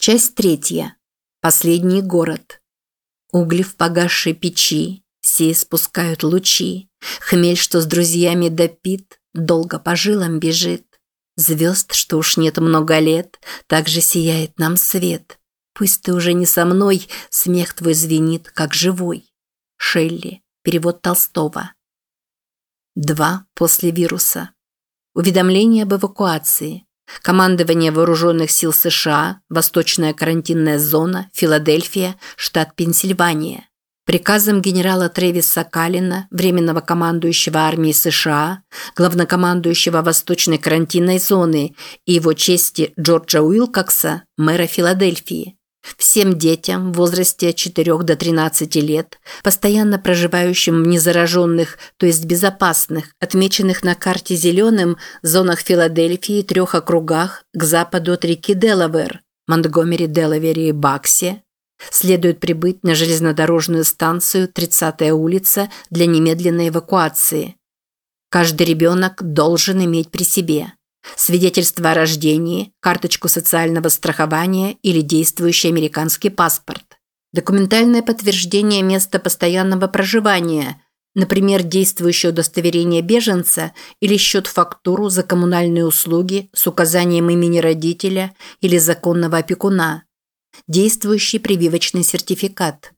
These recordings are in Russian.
Часть третья. Последний город. Угли в погасшей печи, все спускают лучи. Хмель, что с друзьями допит, долго по жилам бежит. Звезд, что уж нет много лет, также сияет нам свет. Пусть ты уже не со мной, смех твой звенит, как живой. Шелли. Перевод Толстого. Два после вируса. Уведомление об эвакуации. Командование Вооруженных сил США, Восточная карантинная зона, Филадельфия, штат Пенсильвания. Приказом генерала Тревиса Каллина, временного командующего армии США, главнокомандующего Восточной карантинной зоны и его чести Джорджа Уилкокса, мэра Филадельфии. Всем детям в возрасте от 4 до 13 лет, постоянно проживающим в незараженных, то есть безопасных, отмеченных на карте зеленым, зонах Филадельфии и трех округах к западу от реки Делавер, Монтгомери, Делавере и Баксе, следует прибыть на железнодорожную станцию 30-я улица для немедленной эвакуации. Каждый ребенок должен иметь при себе – свидетельство о рождении, карточку социального страхования или действующий американский паспорт. Документальное подтверждение места постоянного проживания, например, действующее удостоверение беженца или счет-фактуру за коммунальные услуги с указанием имени родителя или законного опекуна, действующий прививочный сертификат.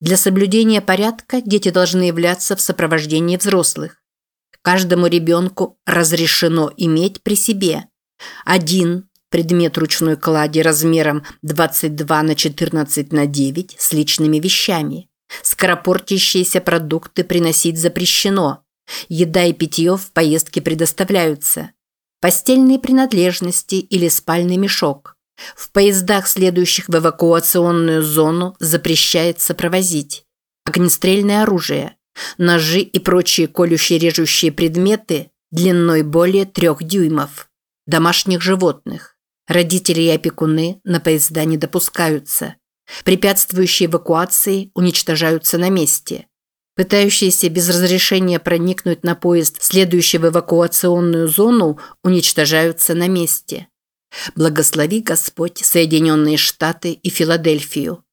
Для соблюдения порядка дети должны являться в сопровождении взрослых. Каждому ребенку разрешено иметь при себе один предмет ручной клади размером 22 на 14 на 9 с личными вещами. Скоропортящиеся продукты приносить запрещено. Еда и питье в поездке предоставляются. Постельные принадлежности или спальный мешок. В поездах, следующих в эвакуационную зону, запрещается провозить. Огнестрельное оружие. Ножи и прочие колющие-режущие предметы длиной более трех дюймов. Домашних животных. Родители и опекуны на поезда не допускаются. Препятствующие эвакуации уничтожаются на месте. Пытающиеся без разрешения проникнуть на поезд, следующий в эвакуационную зону, уничтожаются на месте. Благослови Господь Соединенные Штаты и Филадельфию.